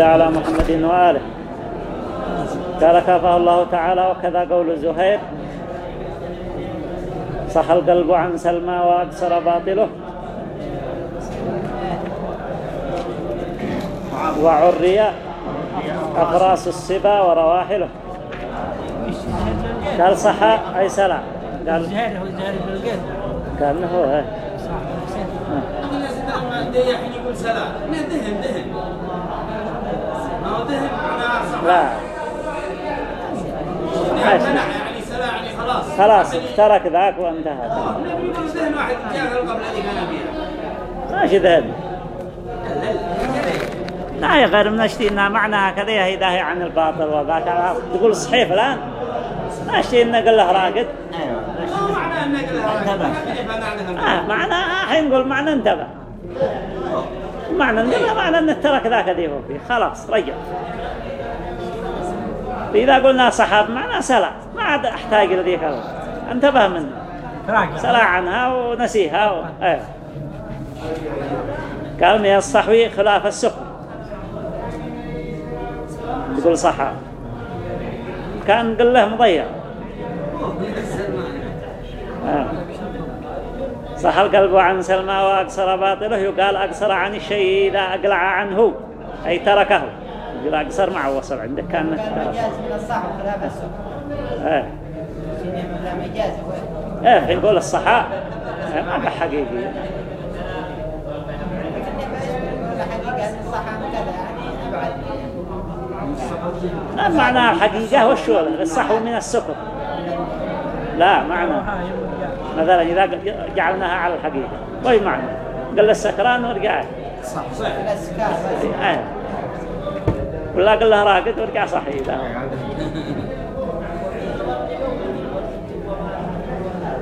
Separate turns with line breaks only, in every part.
على محمد وآله. قال كافه الله تعالى وكذا قول زهير. صح القلب عن سلمى وأبصر باطله. وعري أفراس السبا ورواحله قال صح أي سلام؟ قال
زهير هو زهير بن القيس.
كان هو. هي.
الحين يقول سلام ما دهن دهن ما هو دهن معناها صح
لا. ماشي.
منع سلام خلاص
خلاص ترك ذاك وانتهى.
واحد جاهل قبل
ماشي ذهب. لا يا غير من أشتي إنها معناها كذا هي داهي عن الباطل وذاك. تقول صحيح الآن؟ ما أشتي إنه قال له راقد.
ما معنى انك لها
آه معناها الحين نقول معنى انتبه. معنى انتبه معنى إنه ترك ذاك ذي هو فيه. خلاص رجع. إذا قلنا صحاب معنى سلا ما عاد أحتاج لذيك الوقت. انتبه منه. سلا عنها ونسيها و... قال من الصحوي خلاف السخن. يقول صحاب. كان قل له مضيع. آه. صح القلب عن سلمى وأقصر باطله يقال أقصر عن الشيء إذا أقلع عنه أي تركه. يقول أقصر معه وصل عندك كان
مجاز من الصح وخلاف السوق
إيه
لا مجاز
إيه. يقول الصحاء إيه، ما ده حقيقي.
ولا حقيقة؟ الصح
والشغل الصحو من السكر. لا معنى. مثلا إذا جعلناها على الحقيقة. وهي معنى. قال السكران ورجع.
الأسكار بس
إيه. ولا قال له راقد ورجع صحي.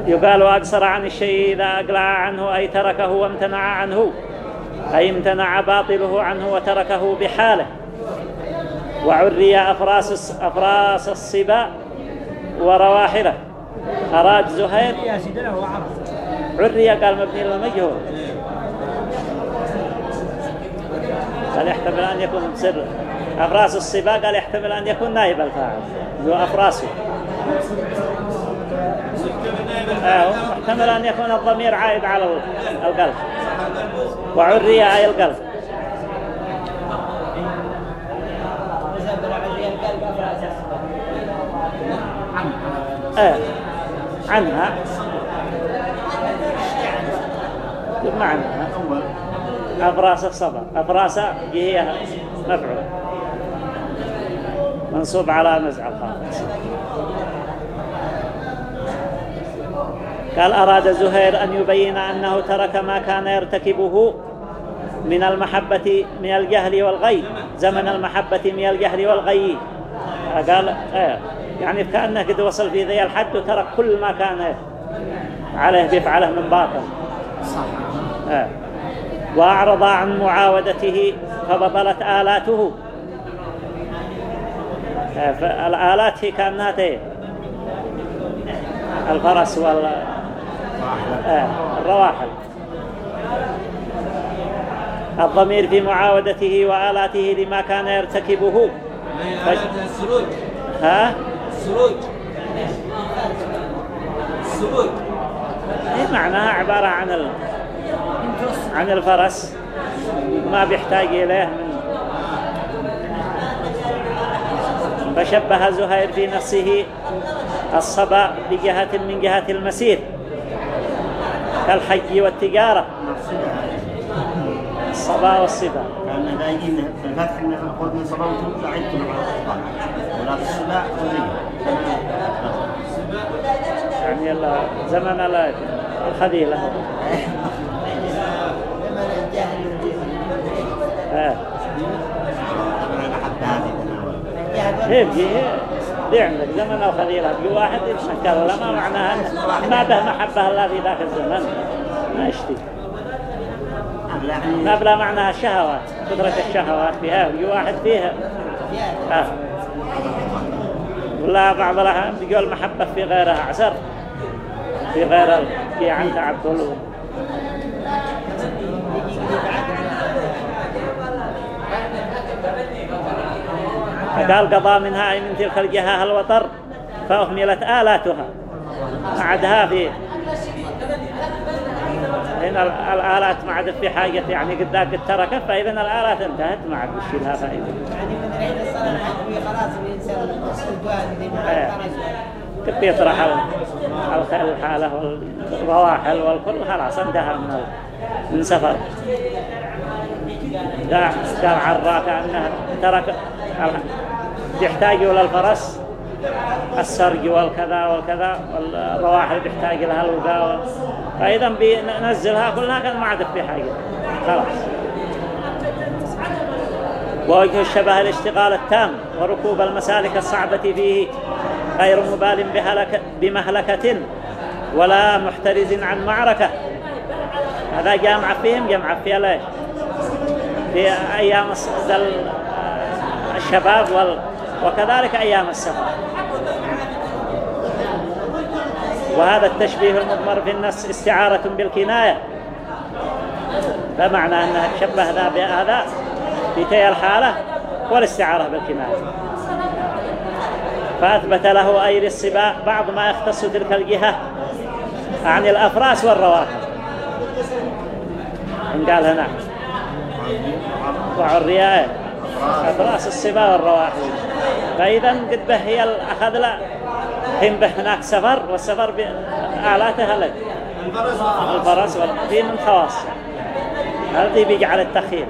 يقال وأقصر عن الشيء إذا أقلع عنه أي تركه وامتنع عنه أي امتنع باطله عنه وتركه بحاله. وعري أفراس, أفراس الصبا ورواحله. أراد زهير؟ عري قال مبني للمجهول. قال يحتمل أن يكون سر أفراس الصبا قال يحتمل أن يكون نائب الفاعل. هو أفراسه آه، محتمل أن يكون الضمير عائد على القلب. وعري أي القلب. آه. عنها. بمعنى أفراس الصبا. أفراس هي مفعول منصوب على نزع الخامس قال أراد زهير أن يبين أنه ترك ما كان يرتكبه من المحبة من الجهل والغي زمن المحبة من الجهل والغي. قال آه يعني كأنه قد وصل في ذي الحد وترك كل ما كان عليه بيفعله من باطل. آه. وأعرض عن معاودته فبطلت آلاته. فالآلات هي كانت إيه؟ الفرس وال آه، الرواحل. الضمير في معاودته وآلاته لما كان يرتكبه.
السروج
ها؟
السروج السروج
هي معناها عبارة عن ال... عن الفرس. ما بيحتاج إليه من فشبه زهير في نفسه الصبا بجهة من جهة المسير كالحج والتجارة. الصبا والصبا.
كان إذا يجي في الفتح ولا في والنية
يعني ال- زمن ال- الخليلة
زمن الجهل
آه.
أنا حتى هذه
دي عندك زمن الخليلة بجي واحد يتشكل ما معناها ما به محبة الله في ذاك الزمن ما يشتي ما بلا معناها الشهوات قدرة الشهوات فيها واحد فيها. ولا بعض لها بيقول المحبة في غيرها عسر. في غير في عن تعبد قال قضى منها أي من تلك الجهة الوطر فأهملت آلاتها. عدها في هنا ال- الآلات ما عادت في حاجة يعني قد ذاك تركت فإذا الآلات انتهت ما عاد وش لها فائدة
يعني من عيد الصلاة الحكومية خلاص. الخرج
كيف يطرح الحالة والرواحل والكل خلاص انتهى من من سفر. قال قال عراك أنه ترك ال- يحتاجوا للفرس السرج والكذا والكذا والرواحل بيحتاج لها الوقاء وال- فإذا بننزلها كلها كان ما عاد في حاجة. خلاص. ووجه الشبه الاشتغال التام وركوب المسالك الصعبة فيه غير مبال بمهلكة ولا محترز عن معركة. هذا جامع فيهم جامع فيها ليش؟ في أيام ال- الشباب وال وكذلك أيام السفر. وهذا التشبيه المضمر في النص استعارة بالكناية. فمعنى أنها تشبه ذا بهذا في تي الحالة والاستعارة بالكناية. فأثبت له أي للسباع بعض ما يختص تلك الجهة عن الأفراس والرواحل إن قال هنا. وعرياء أفراس السباع والرواحل فإذا قد به هي أخذ له حين به هناك سفر والسفر بآلاتها لك الفرس والدين من خواص. هذه بيجعل التخيير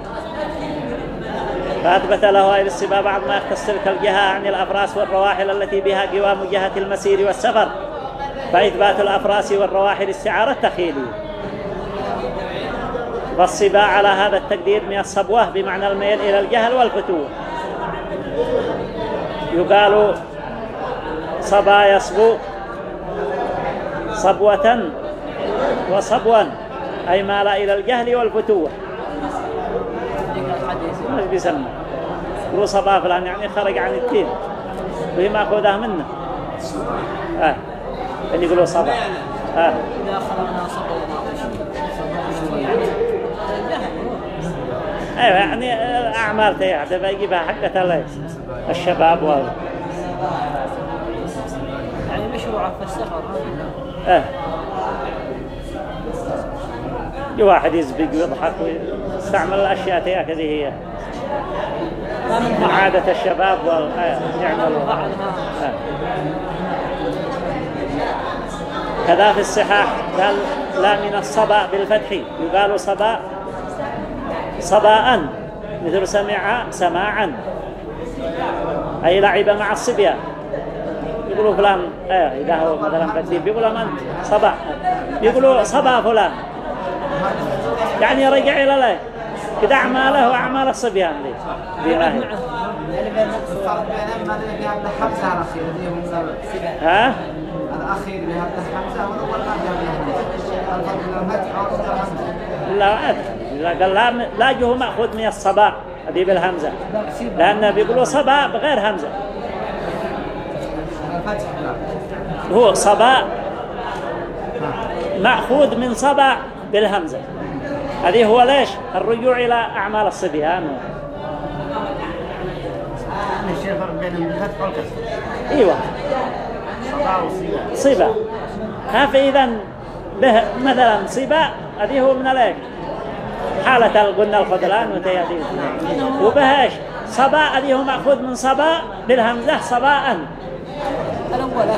فأثبت له أي السبا بعض ما يختص تلك الجهة عن الأفراس والرواحل التي بها قوام جهة المسير والسفر. فإثبات الأفراس والرواحل استعارة تخيلية والصبا على هذا التقدير من الصبوة بمعنى الميل إلى الجهل والفتوة يقال صبا يصبو صبوة وصبوا أي مال إلى الجهل والفتوة. ما بيسمى هو صبا فلان يعني خرج عن الدين. وهي مأخوذة منه. آه. اللي يقولوا صبا. آه. أيوه يعني الاعمال تيعد بيجيبها حقة ال- الشباب وال
يعني مشروعة في السفر
آه واحد يزبق ويضحك ويستعمل الأشياء تياك هذه هي. عادة الشباب يعملوا آه. كذا في الصحاح قال لا من الصبا بالفتح. يقال صبا صباء مثل سمع سماعا. أي لعب مع الصبيان يقولوا فلان إيه إذا هو مثلا بدي بيقولوا من صبا يقولوا صبا فلان. يعني رجع إلى له. كده أعماله وأعمال الصبيان دي
هم
ها
الأخير اللي هذا حمزة والأول ما جاب
لا قال لا لا جه مأخوذ من الصبا هذه بالهمزة لأن بيقولوا صبا بغير همزة. هو صبا مأخوذ من صبا بالهمزة. هذه هو ليش؟ الرجوع إلى أعمال الصبيان.
إيوه.
صبا. هذا اذا به؟ مثلا صبا هذه هو من الايش حالة قلنا الخذلان وتيادين وبهاش صبا هذه هو مأخوذ من صبا بالهمزة صباء.
الأول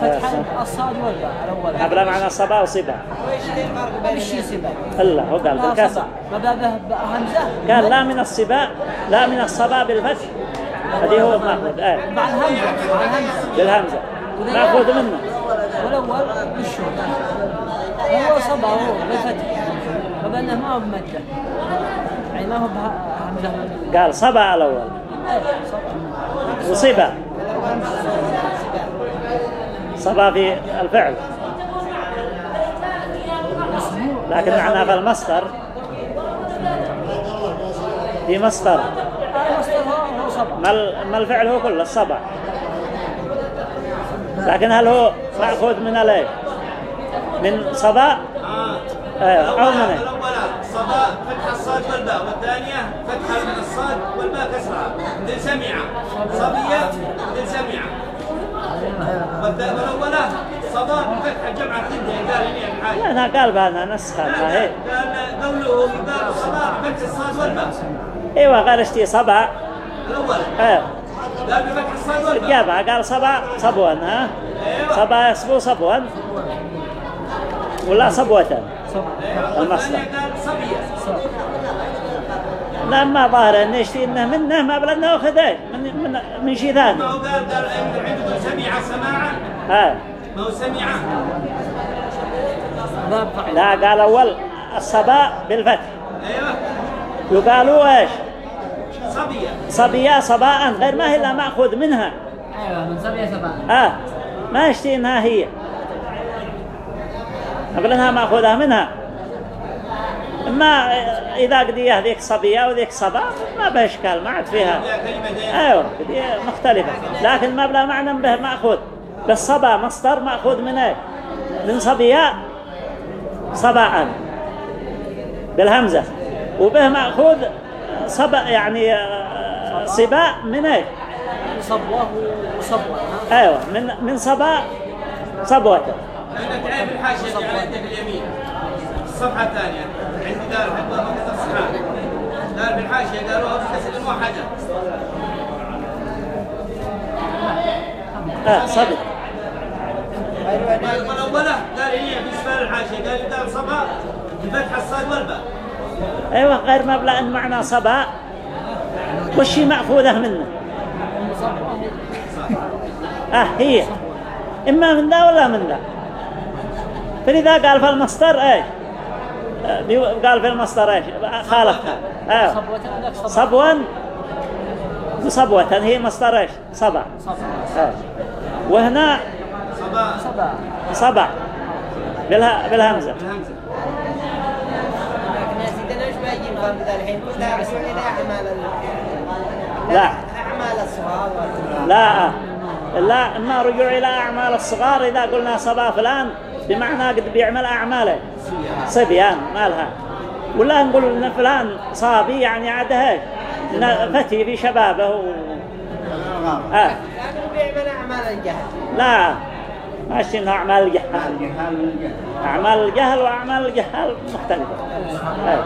فتحا الصاد والباء.
قبل معنى صبا وصبا
بالشي سبا
الا هو قال
لا
بالكسر
صبا ما بابه همزة.
قال لا من الصبا لا من الصبا بالفتح. هذه هو مأخوذ آه.
مع الهمزة مع الهمزة.
بالهمزة مأخوذ منه.
والأول بالشو هو صبا هو بالفتح. ما هو يعني ما هو
قال صبا الأول. وصبا. صبا في الفعل. لكن معناه في المصدر. في مصدر. ما ال- ما الفعل هو كله الصبع لكن هل هو مأخوذ من الايه من صبا.
آه،
أو من إيه؟
فتح الصاد والباء من كسرها مثل سمع صبية مثل سمع والثاء والأولى صبا بفتح الجمعة الثنتين قال لي الحاجة
لا أنا قال بهذا نسخة هي
قال قوله يقال صبا بفتح الصاد والباء
إيوه قال اشتي صبا
الأول.
إيه.
قال بفتح الصاد والباء
جابها قال صبا صبوا ها؟ صبا يصبو صبوا ولا صبوة
أيوة.
المصدر.
صبية
لما ظاهر ان يشتي انه منه ما بلدنا اخذ إيش من من من شيء ثاني.
ما هو قال قال عنده سمع سماعا
ها.
ما هو سمع
لا قال أول الصبا بالفتح.
أيوه.
يقالوا إيش؟
صبية.
صبيا صباء غير ما هي إلا مأخوذ منها.
أيوه من سبع سبع
آه ما يشتي انها هي. أقول انها ماخوذه منها. ما إذا قديه ذيك صبية وذيك صبا ما به اشكال ما عاد فيها. دي مختلفة. لكن ما بلا معنى به مأخوذ. بالصبا مصدر مأخوذ من إيه من صبياء صباء بالهمزة. وبه مأخوذ صبا يعني آه، صباء من إيه
صبوه وصبوه؟
أيوه من من صبا صبوة.
عندك عين الحاشية اللي على يدك اليمين الصفحة الثانية دار حبة مكتب الصحاب دار بالحاشية قالوها بكسر واحدة
آه صدق
والأولى قال هي بالنسبة للحاشية قال دار صبا بفتح الصاد والباء.
أيوه غير ان معنى صبا. وشي مأخوذة منه؟ آه هي. إما من ذا ولا من ذا؟ فلذا قال في المصدر إيش قال في المصدر إيش؟ خالفها أيوه
صبوة
صبوا هي مصدر إيش؟ صبا. آه. وهنا
صبا.
صبا
بالها بالهمزة.
لا. رجوع إلى اعمال ال-
لا.
اعمال الصغار
لا. لا إما رجوع إلى أعمال الصغار إذا قلنا صبا فلان بمعنى قد بيعمل أعماله. صبيان مالها. ولا نقول إن فلان صابي يعني عاد هيك إن فتي في شبابه و... آه.
الجهل
لا. ماشي انها أعمال الجهال أعمال الجهل وأعمال الجهال مختلفة. آه.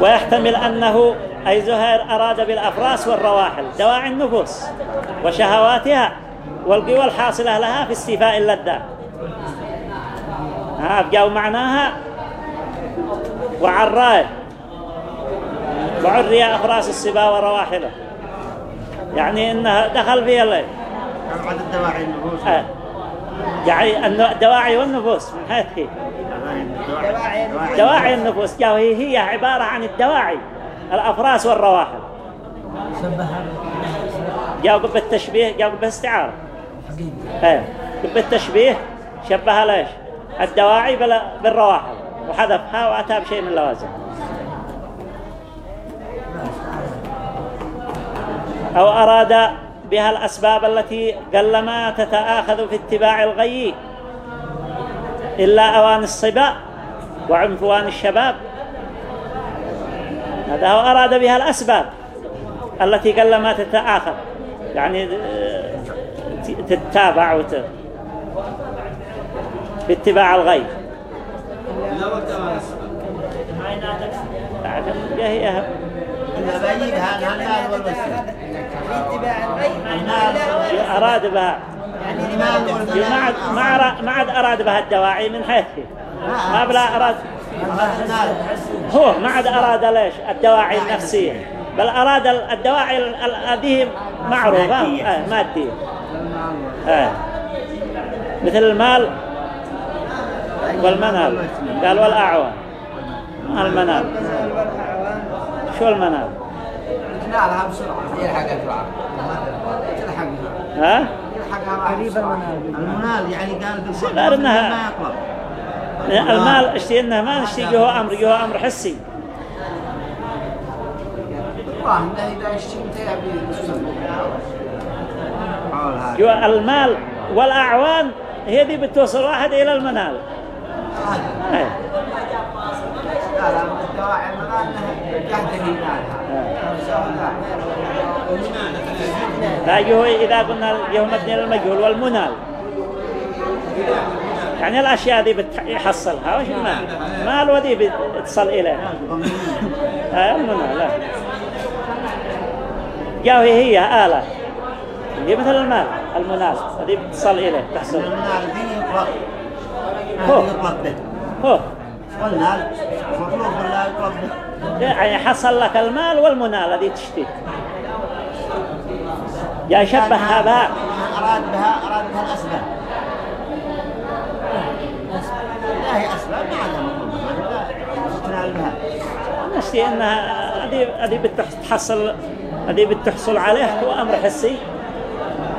ويحتمل أنه أي زهير أراد بالأفراس والرواحل دواعي النفوس وشهواتها. والقوى الحاصله لها في استيفاء اللذات ها بقوا معناها وعراي وعري أفراس السبا ورواحله يعني انها دخل فيها الليل.
بعد الدواعي النفوس؟
آه. يعني الدواعي والنفوس. من حيث هي
دواعي
دواعي النفوس. جاء هي هي عبارة عن الدواعي الأفراس والرواحل جاءوا بالتشبيه جاءوا بالاستعارة إيه بالتشبيه شبهها ليش؟ الدواعي بال- بالرواحل. وحذفها وأتى بشيء من اللوازم. أو أراد بها الأسباب التي قلما تتآخذ في اتباع الغي إلا أوان الصبا وعنفوان الشباب. هذا هو أراد بها الأسباب التي قلما تتآخذ. يعني آه، تتابع وت... في اتباع الغي
لا وقت أوان الصبا
لكن هي أراد بها. ما عاد أراد بها الدواعي من حيث. ما بلا أراد. هو ما عاد أراد ليش؟ الدواعي النفسية. بل أراد ال- الدواعي ال- ال- هذه معروفة.
مادية.
آه مادية آه. مثل المال والمنال. قال والأعوان. المنال. شو المنال؟
نالها بسرعة. يلحقها بسرعة.
ها؟
يلحقها قريب المنال
المنال يعني قال
إنها-
ما يطلب
المال اشتي انه ما نشتي جوه أمر جوه أمر حسي. جوه المال والأعوان هي دي بتوصل واحد إلى المنال. إيه.
لا
فأيه إذا قلنا يه مبني للمجهول والمنال. يعني الأشياء دي بتحصلها وش المال؟ مال ودي بتصل إليها. آه المنال لا. جاوه هي آلة. هي مثل المال المنال هذه بتصل إليه تحصل.
المال دي يطلق
هو.
يطلق به
هو.
والمال مطلوب يطلق به
يعني حصل لك المال والمنال هذه تشتي. يا شبه هذا
أراد بها أراد بها الأسباب لا هي أسباب ما عندها مطلوب تنال بها
نشتي هذه هذه بتحصل هذه بتحصل عليه هو أمر حسي.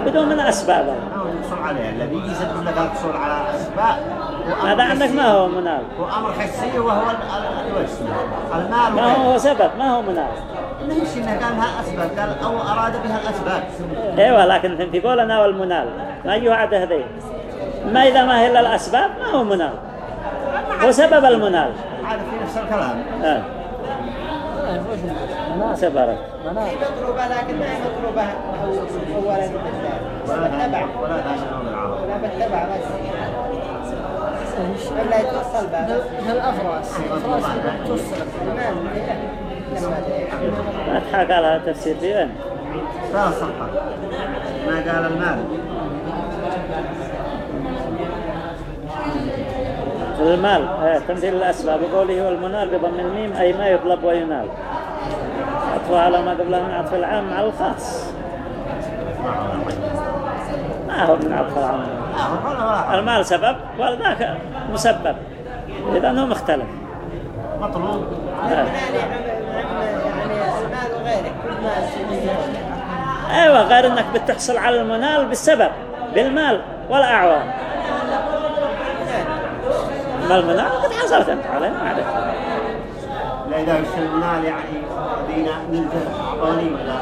بدون من أسباب.
أو الحصول عليها. الذي يسبب لك الحصول على أسباب أمر
هذا عندك. ما هو منال؟
هو أمر حسي وهو المال
ما هو سبب ما هو منال؟
ليش إنه قال لها أسباب. قال أو أراد بها الأسباب
أيوه لكن في قولنا والمنال. ما يعد هذين ما إذا ما هي إلا الأسباب ما هو منال؟ هو سبب المنال.
عاد في نفس الكلام.
آه. ما سبرت.
هي مطلوبة لكن ما هي أولا
ولا
بالتبع.
ولا العرب.
بالتبع بس. ولا يتوصل بها. بس
الأفراس الأفراس توصل
لما
ما تحاكى لها تفسير في وين
لا صحة ما قال المال.
المال. آه، تمثيل الأسباب. وقوله والمنال بضم الميم أي ما يطلب وينال. عطف على ما قبله من عطف العام على الخاص. ما هو من عطف العام؟ المال سبب وذاك مسبب. إذا هو مختلف.
مطلوب.
أيوة غير أنك بتحصل على المنال بالسبب بالمال والأعوان ما المنال قد حصلت أنت عليه ما عليك.
لا إذا وش المال يعني دينا من أعطوني ولا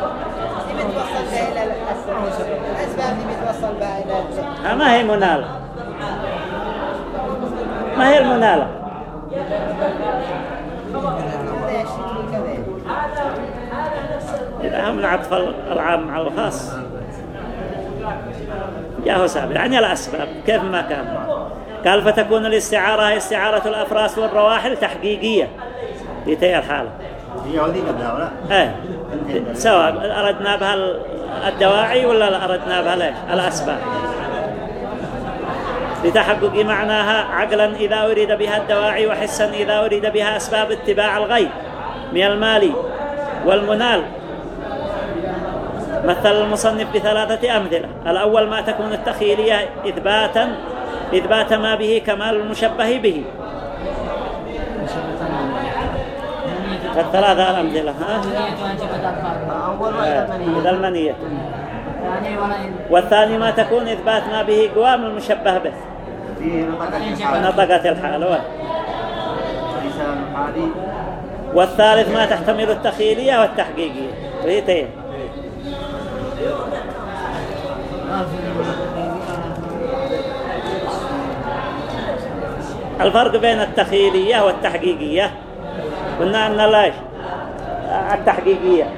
بتوصل بها إلى الأسباب دي بتوصل بها إلى
ما هي منال؟ ما هي المنالة إذا هم العطف العام على الخاص جاءه سابق يعني الأسباب كيف ما كان؟ قال فتكون الاستعارة استعارة الأفراس والرواحل تحقيقية. في تلك الحالة إيه. سواء أردنا بها الدواعي ولا أردنا بها ليش؟ الأسباب. لتحقق معناها عقلا إذا أريد بها الدواعي وحسا إذا أريد بها أسباب اتباع الغيب من المال والمنال. مثل المصنف بثلاثة أمثلة. الأول ما تكون التخيلية إثباتا إثبات ما به كمال المشبه به. الثلاثة الأمثلة ها؟ آه، إذا المنية. والثاني ما تكون إثبات ما به قوام المشبه به.
فيه نطقة الحال.
والثالث ما تحتمل التخيلية والتحقيقية. وهي تين الفرق بين التخيلية والتحقيقية. قلنا أن ليش التحقيقية.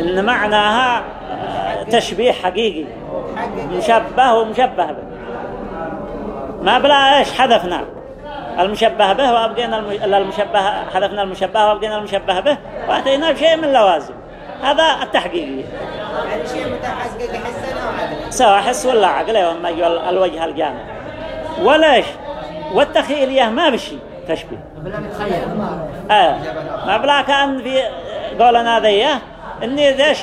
إن معناها تشبيه حقيقي. مشبه ومشبه به. ما بلا إيش حذفنا. المشبه به وأبقينا الم- المشبه حذفنا المشبه وأبقينا المشبه به وأتينا بشيء من اللوازم هذا التحقيقية
يعني شيء متحقق حسنا وعدلا
سواء حس ولا عقل وما يجوا الوجه الجامع. وليش والتخيلية ما بشي تشبيه. آه. ما بلا كان في قولنا ذي إني ليش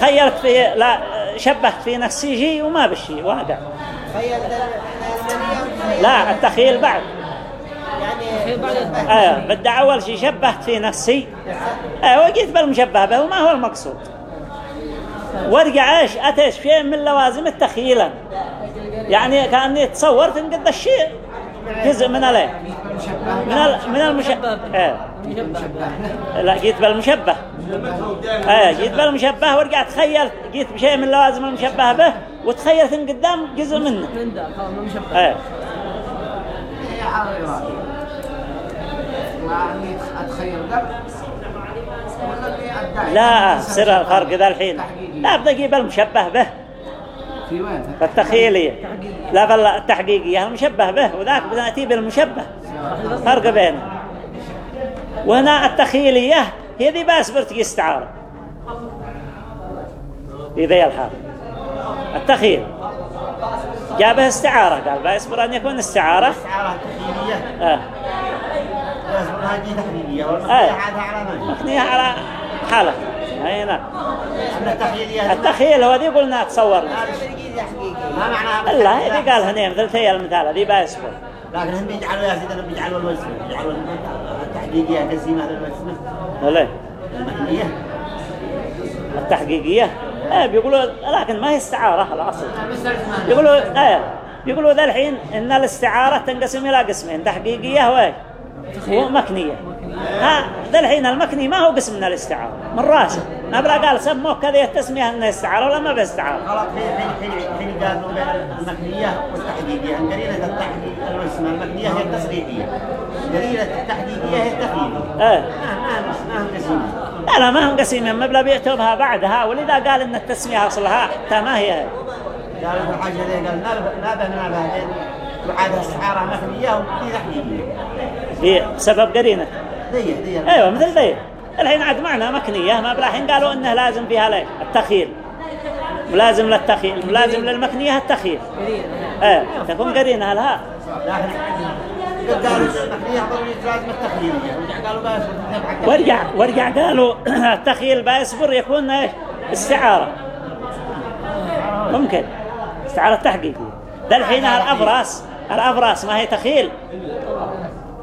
خيرت في لا شبهت في نفسي شيء وما بشي واقع. لا التخيل بعد.
يعني
آه. بدي أول شيء شبهت في نفسي. آه. وجيت بالمشبه به وما هو المقصود. وارجع إيش اتيت شيء من لوازم التخيلا يعني كأني تصورت إن قد الشيء. جزء من عليه من ال... من المشبه. آه. لا جيت بالمشبه. آه جيت بالمشبه ورجعت تخيلت جيت بشيء من لوازم المشبه به وتخيلت إن قدام جزء منه.
من ده خلاص ما مشبه.
هي حاضرة ما أني أتخيل قبل
لا سر الفرق ذا الحين. لا بدي أجيب المشبه به.
في؟
التخيلية لا بل التحقيقية المشبه به وذاك بنأتي بالمشبه. فرق بينه. وهنا التخيلية هي ذي باس برتقي استعارة في ذي الحال. التخيل. جابه استعارة قال بيصبر أن يكون استعارة.
استعارة تخيلية.
آه.
لازم هذه تحليلية
آه.
والمقنية على
حالة. نعم
التخيلية
التخيل هو ذي قلنا تصورنا
ما معناها
لا هذي قال هنا مثل تي المثال هذي بيصبر
لكن هم بيجعلوا يا سيدنا بيجعلوا الوزن بيجعلوا التحقيقية تسمية الوزن.
ولا.
المكنية
التحقيقية. إيه بيقولوا لكن ما هي استعارة الأصل يقولوا إيه يقولوا ذا الحين إن الاستعارة تنقسم إلى قسمين تحقيقية وايش ومكنية ها ذا الحين المكني ما هو قسم من الاستعارة. من راسه. بلا قال سموه كذا التسمية انه استعارة ولا ما باستعارة
في حين حين قالوا المكنية والتحقيقية أن قليلة التحقيق الوزن المكنية هي التصريحية قليلة التحقيقية هي التخيلية
إيه.
ما ما ما هم قسمين
لا لا ما هم قسيمين ما بلا بيعتبها بعدها ولذا قال إن التسمية أصلها حتى ما هي.
في الحاجة ذي قال لا به ما به وعاد استعارة مكنية ودي تحقيقية
هي سبب قرينة.
ذي
أيوه مثل ذي الحين عاد معنا مكنية. ما بلا الحين قالوا إنه لازم فيها ليه التخيل ملازم للتخيل ملازم للمكنية التخيل إيه تكون قرينة لها
قالوا المكنية لازم ورجع قالوا
ورجع ورجع قالوا التخيل بيصبر يكون إيش؟ استعارة. ممكن. استعارة تحقيقية ده الحين الأبراس الأبراس ما هي تخيل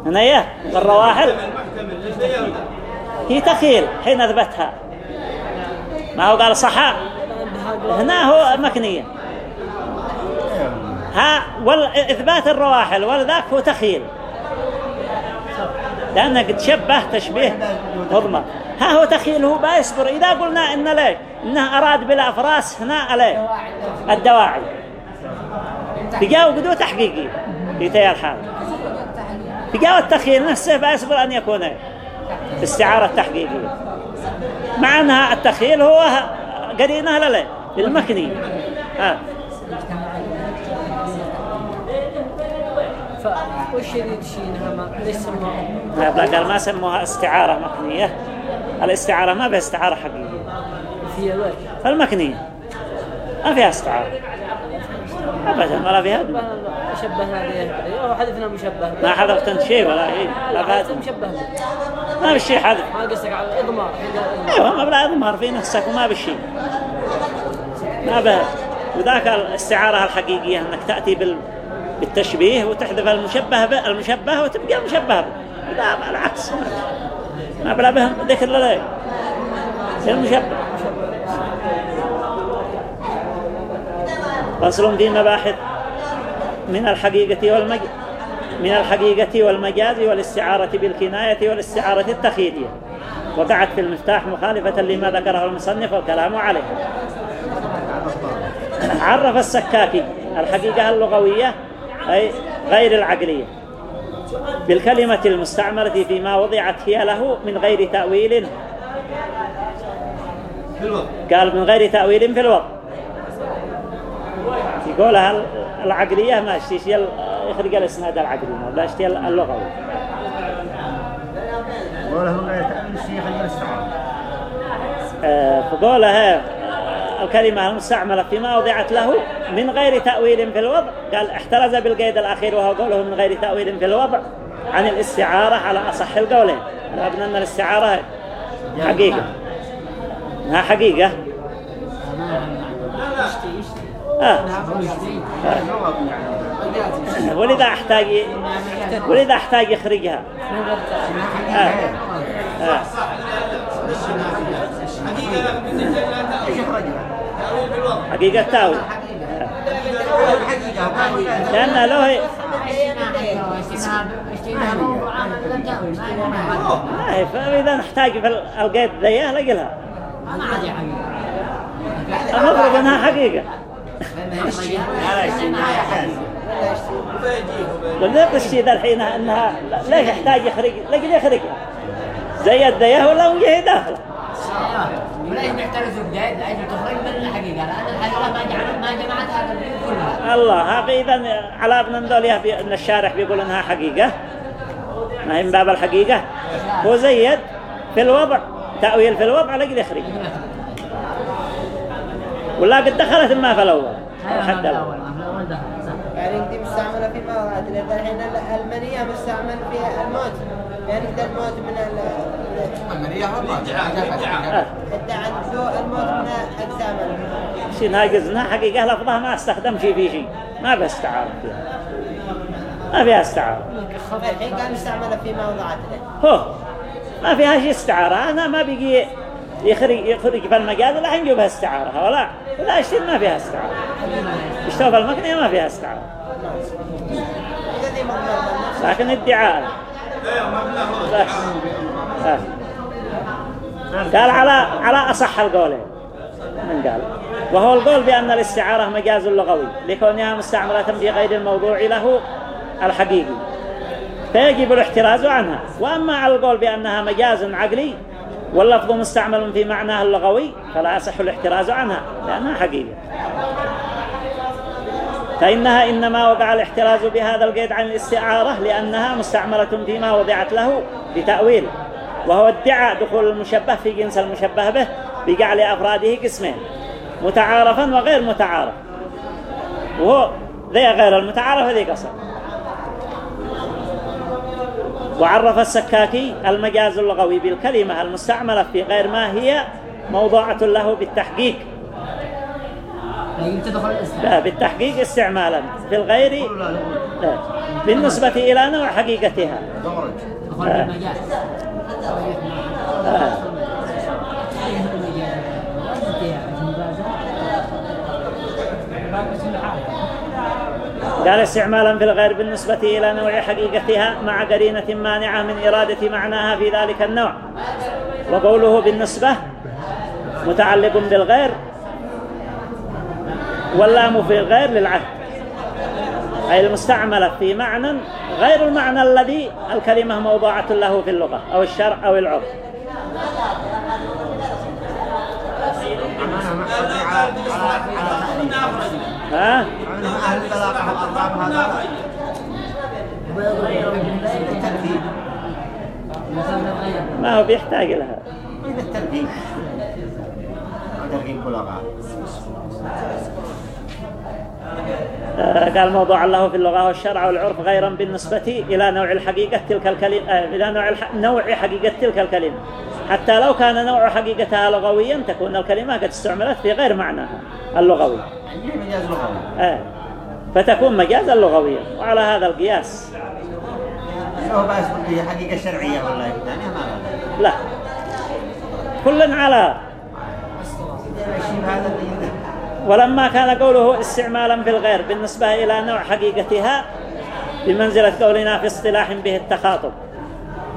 هنا إيه؟ والرواحل هي تخيل حين أثبتها ما هو قال صحاء هنا هو مكنية. ها والإثبات الرواحل والذاك هو تخيل. لأنه قد شبه تشبيه مضمر ها هو تخيل هو بيصبر إذا قلنا إن ليه إنه أراد بالأفراس هنا عليه الدواعي. تجاو قدو تحقيقي في تي الحال تجاو التخيل نفسه بيصبر أن يكون؟ استعارة تحقيقية. مع أنها التخيل هو قرينه لليه للمكني. ها
فوش يريد شيء ما ليش سموه
لا قال ما سموها استعارة مكنية. الاستعارة ما بها استعارة حقيقية.
في الوجه
المكنية ما فيها استعارة. أبدا ولا فيها
شبه شبه هذه أيوه حذفنا مشبه.
ما حذفت أنت شيء ولا شيء لا
حذف
فات
مشبه. به.
ما بالشيء حذف.
ما قصدك على الإضمار؟
أيوه ما بلا اضمر في نفسك وما بالشيء ما به وذاك الاستعارة الحقيقية أنك تأتي بال... بالتشبيه وتحذف المشبه به المشبه وتبقى مشبه. به لا بالعكس ما بلا به ذكر لا المشبه فصل في مباحث. من الحقيقة والمج... من الحقيقة والمجاز والاستعارة بالكناية والاستعارة التخيلية وقعت في المفتاح مخالفة لما ذكره المصنف والكلام عليه. عرف السكاكي الحقيقة اللغوية أي غير العقلية. بالكلمة المستعملة فيما وضعت هي له من غير تأويل. قال من غير تأويل في الوضع. يقولها العقلية ما أشتي يخرج الاسناد العقلي لا اشتي اللغوي. فقولها آه، الكلمة المستعملة فيما وضعت له من غير تأويل في الوضع. قال احترز بالقيد الأخير وهو قوله من غير تأويل في الوضع عن الاستعارة على أصح القولين. لابن أن الاستعارة حقيقة. انها حقيقة. آه. ولذا احتاج ولذا أحتاج يخرجها آه. آه.
حقيقة
تاوي لأن له هي فإذا نحتاج في القيد ذيه لقلها المفروض إنها حقيقة والنقص الشيء ذا الحين انها ليش يحتاج يخرج لقل يخرجها زي الديه ولا جهي داخله
وليش نحترزوا بداية لأجل تخرج من الحقيقة لأن الحقيقة ما جمعت ما جمعت هذا الدين كلها
الله إذا على ابن ذوليه بي- ان الشارح بيقول انها حقيقة ما هي من باب الحقيقة هو زيد في الوضع تأويل في الوضع لقد يخرج ولا قد دخلت ما في الأول. حد الأول.
يعني دي مستعملة في مواضعات لأن الحين ال- المنية مستعمل فيها الموت. يعني ده الموت من ال-
المنية والله
آه.
ادعى الموت من أجسام ال-
شيء ناقصنا حقيقة لفظها ما استخدم شيء في شيء ما بس تعارف فيها ما فيها استعارة.
الحين كان مستعملة في مواضعات له
هو. ما فيها شيء استعارة. أنا ما بيجي يخرج يخرج في المجال لا نجيبها استعارة ولا لا. اشتري ما فيها استعارة. اشتغل في المكنية ما فيها استعارة. لكن ادعاء. بس. آه. قال على على أصح القولين. من قال؟ وهو القول بأن الاستعارة مجاز لغوي لكونها مستعملة في غير الموضوع له الحقيقي. فيجب الاحتراز عنها. وأما على القول بأنها مجاز عقلي واللفظ مستعمل في معناه اللغوي فلا يصح الاحتراز عنها لأنها حقيقة. فإنها إنما وقع الاحتراز بهذا القيد عن الاستعارة لأنها مستعملة فيما وضعت له بتأويل وهو ادعاء دخول المشبه في جنس المشبه به بجعل أفراده قسمين متعارفا وغير متعارف. وهو ذي غير المتعارف ذي قصر وعرف السكاكي المجاز اللغوي بالكلمة المستعملة في غير ما هي موضوعة له بالتحقيق. لا بالتحقيق استعمالا في الغير لا بالنسبة إلى نوع حقيقتها آه. قال استعمالا في الغير بالنسبة إلى نوع حقيقتها مع قرينة مانعة من إرادة معناها في ذلك النوع. وقوله بالنسبة متعلق بالغير واللام في الغير للعهد. أي المستعملة في معنى غير المعنى الذي الكلمة موضوعة له في اللغة أو الشرع أو العرف. ها؟ ما هو بيحتاج لها آه، قال موضوع الله في اللغة والشرع والعرف غيرا بالنسبة إلى نوع الحقيقة تلك الكلمة آه، إلى نوع الح... نوع حقيقة تلك الكلمة. حتى لو كان نوع حقيقتها لغويا تكون الكلمة قد استعملت في غير معناها. اللغوي.
يعني مجاز لغوي
آه. فتكون مجازا لغويا وعلى هذا القياس.
هو بس هي حقيقة شرعية والله. يعني ما
لا. كل على. ولما كان قوله استعمالا في الغير بالنسبة إلى نوع حقيقتها بمنزلة قولنا في اصطلاح به التخاطب.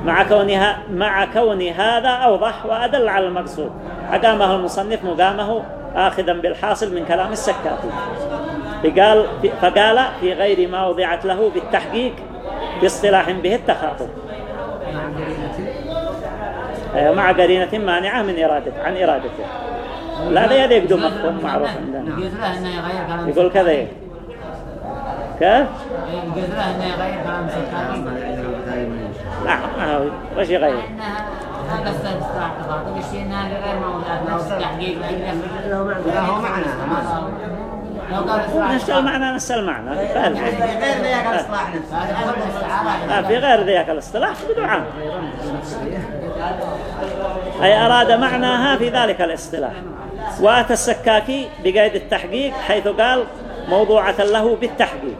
مع كونها مع كون هذا أوضح وأدل على المقصود. أقامه المصنف مقامه آخذا بالحاصل من كلام السكاتي فقال, فقال في غير ما وضعت له بالتحقيق باصطلاح به التخاطب. أيوة، مع قرينة مانعة من إرادة عن إرادته. لا ده يدي يقدم مفهوم معروف عندنا. يقول كذا؟ كيف؟
يجوز له انه يغير كلام سكاكي
لا ما هو وش يغير
هذا الاصطلاح تخاطب الشيء انها غير موضوعات نفس التحقيق
لا هو معنى ما
لو قال اصطلاح
نفس المعنى نفس المعنى فاهم؟
غير نفسه.
هذا هو الاستعارة
آه، في غير ذاك الاصطلاح بدون عام. أي أراد معناها في ذلك الاصطلاح. وأتى السكاكي بقيد التحقيق حيث قال موضوعة له بالتحقيق.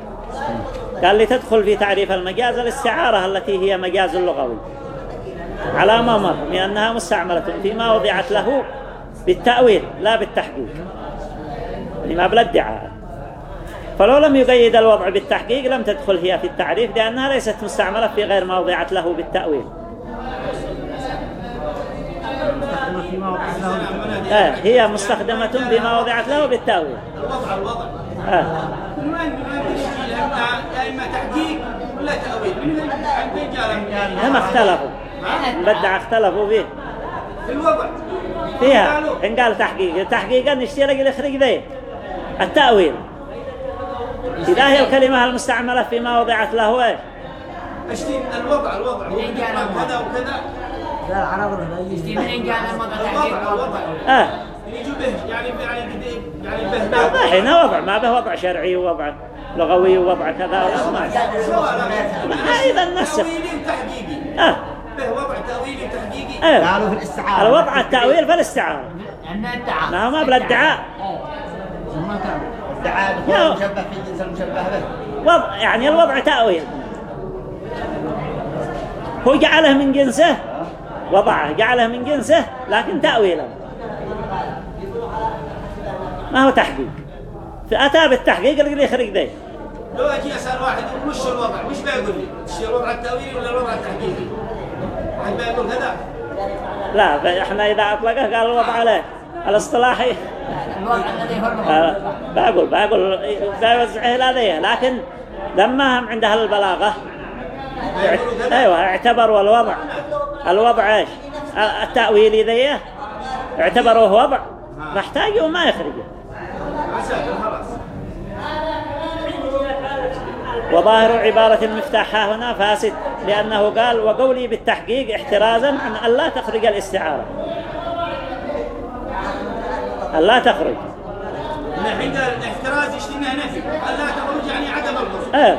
قال لتدخل في تعريف المجاز الاستعارة التي هي مجاز لغوي. على ما مر من أنها مستعملة فيما وضعت له بالتأويل لا بالتحقيق. لما بلا ادعاء. فلو لم يقيد الوضع بالتحقيق لم تدخل هي في التعريف لأنها ليست مستعملة في غير ما وضعت له بالتأويل. آه هي مستخدمة بما وضعت له بالتأويل.
الوضع الوضع
آه
اما تحقيق ولا جاء
هم اختلفوا. بدع اختلفوا فيه
في الوضع.
فيها. إن قال تحقيق. تحقيقا يشترك يخرج ذي التأويل. إذا هي الكلمة المستعملة فيما وضعت له إيش؟
اشتي الوضع الوضع. كذا وكذا.
لا العرب
منين جانا الموضوع
الوضع الوضع
آه.
يجوا به يعني يعني يعني به
هنا وضع ما به وضع شرعي ووضع لغوي ووضع كذا. ولا ما إذا نسخ
وتحقيقي
آه.
به وضع تأويلي وتحقيقي
إيه.
قالوا في الاستعارة.
الوضع التأويل فالاستعارة
عندنا ادعاء
ما هو ما بلا ادعاء.
ادعاء دخول المشبه في الجنس المشبه به.
وضع يعني الوضع تأويل. هو جعله من جنسه وضعه جعله من جنسه لكن تأويلا. ما هو تحقيق؟ فأتى بالتحقيق اللي يخرج ذي
لو أجي أسأل واحد يقول وش الوضع وش بيقول لي؟ وش الوضع التأويلي ولا الوضع التحقيقي؟ واحد بيقول كذا
لا إحنا إذا أطلقه قال الوضع عليه الاصطلاحي آه، بقول بقول بوزعه هذه لكن لما هم عند
بيقولوا كذا
أيوه اعتبروا الوضع. الوضع إيش؟ التأويلي ذي اعتبروه وضع. محتاج وما يخرجه
عسى خلاص
وظاهر عبارة المفتاح ها هنا فاسد لأنه قال وقولي بالتحقيق احترازا عن أن لا تخرج الاستعارة. أن لا تخرج.
عند الاحتراز يشتمه نفي الا تخرج يعني عدم الخروج. إيه.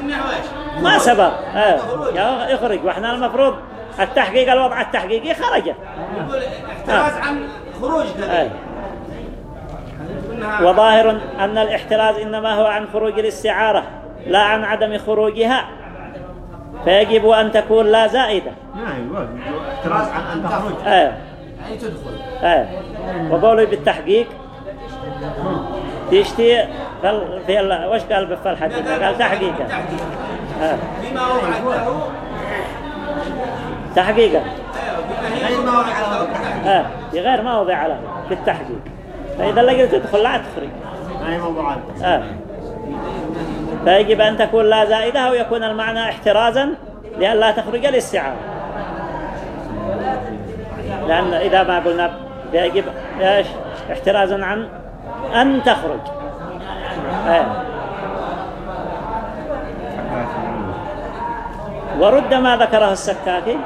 وإيش؟
ما سبق. إيه. يخرج وإحنا المفروض التحقيق الوضع التحقيقي خرج.
احتراز عن خروج
إيه.
إنها-
وظاهر أن الاحتراز إنما هو عن خروج الاستعارة. لا عن عدم خروجها. فيجب أن تكون لا زائدة.
نعم عن أن تخرج.
آه.
يعني تدخل.
آه. وقولوا بالتحقيق. تشتي فال... في ال... وش قال في الحديث قال تحقيقا
تحقيق.
آه.
بما وضعت له
تحقيقا
أيوه
غير ما وضع
له بالتحقيق.
آه. في غير ما وضع له في التحقيق. فإذا لقيت تدخل لا تخرج.
ما هي موضوعات
آه. فيجب أن تكون لا زائدة أو يكون المعنى احترازا لأن لا تخرج الاستعارة لأن إذا ما قلنا يجب إيش؟ احترازا عن أن تخرج. آه. ورد ما ذكره السكاكي.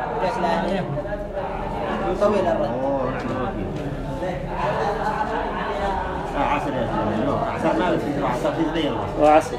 طويل الرد.
عسل عسل ما بتصير عسل في زي الله
وعسل